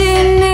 watching